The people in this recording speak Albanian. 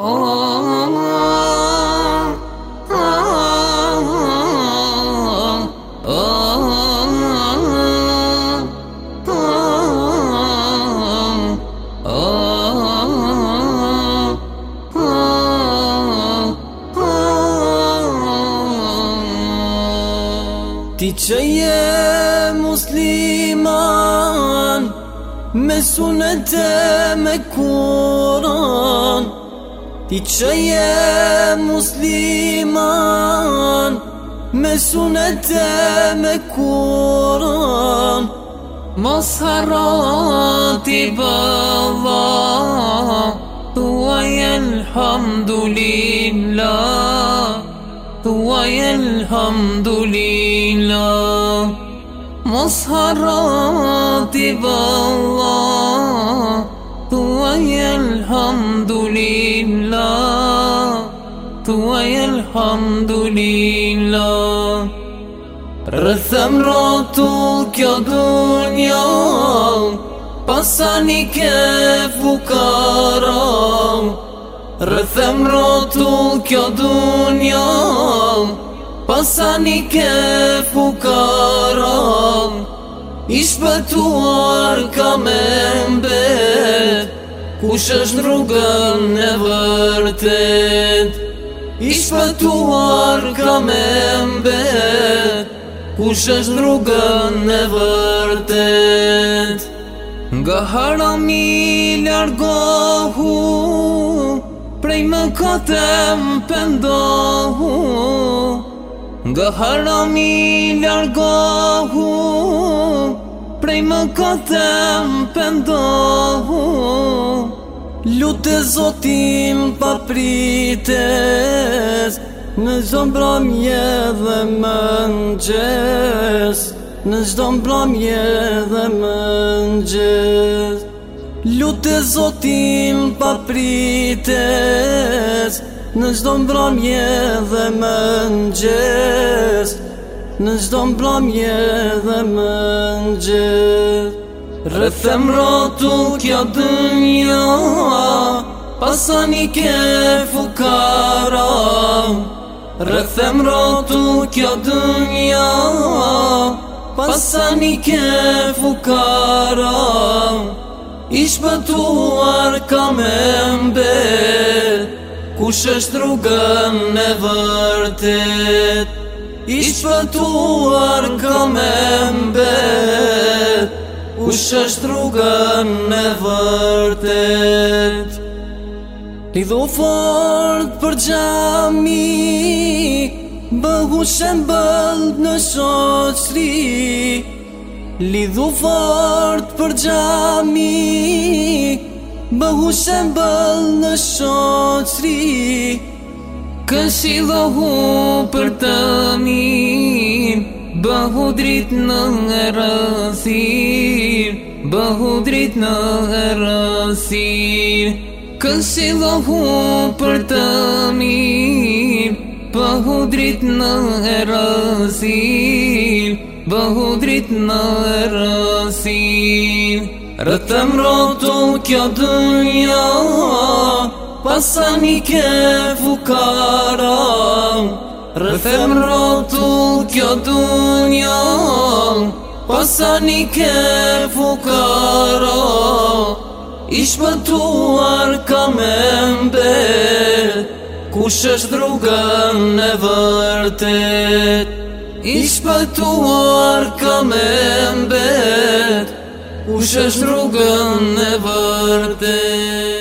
Ti që je musliman Me sunete me kuran Ti që je musliman Ti qeje musliman Me sunet e me kuran Mos herati ba Allah Tu e jel hamdu la Tu e jel la Mos herati ba Allah توي الحمد لله توي الحمد لله رسم راتو كيا دنيا بساني كيف وكرم رسم راتو كيا دنيا بساني كيف وكرم Ishpëtuar ka me mbet Kush është rrugën e vërtet Ishpëtuar ka me mbet Kush është rrugën e vërtet Nga harami largohu Prej më këtem pëndohu Nga harami largohu Prej më këtëm më pëndohu Lutë zotin zotim pa prites Në gjdo më bramje dhe më në Në gjdo më dhe më në Lutë zotin zotim pa prites Në gjdo më bramje dhe më në në gjdo më dhe më në gjith Rëthem rotu kjo dëmja, pasani ke fukara Rëthem rotu kjo dëmja, pasani ke fukara Ish pëtuar ka me mbet, kush është rrugën e vërtet I shpëtuar ka mbe U shështë rrugën e vërtet Një fort për gjami Bëhu shënë bëllë në shoqri Lidhu fort për gjami Bëhu shënë bëllë në shoqri Këshilohu për të mirë Bëhu drit në rësir Bëhu drit në rësir Këshilohu për të mirë Bëhu drit në rësir Bëhu drit në rësir Rëtëm Rëtëm rotu kjo dënja Pasani ke fukara Rëthem rotull kjo dunja Pasani ke fukara Ish pëtuar ka me mbe Kush është rrugën e vërtet Ish pëtuar ka me mbe Kush është rrugën e vërtet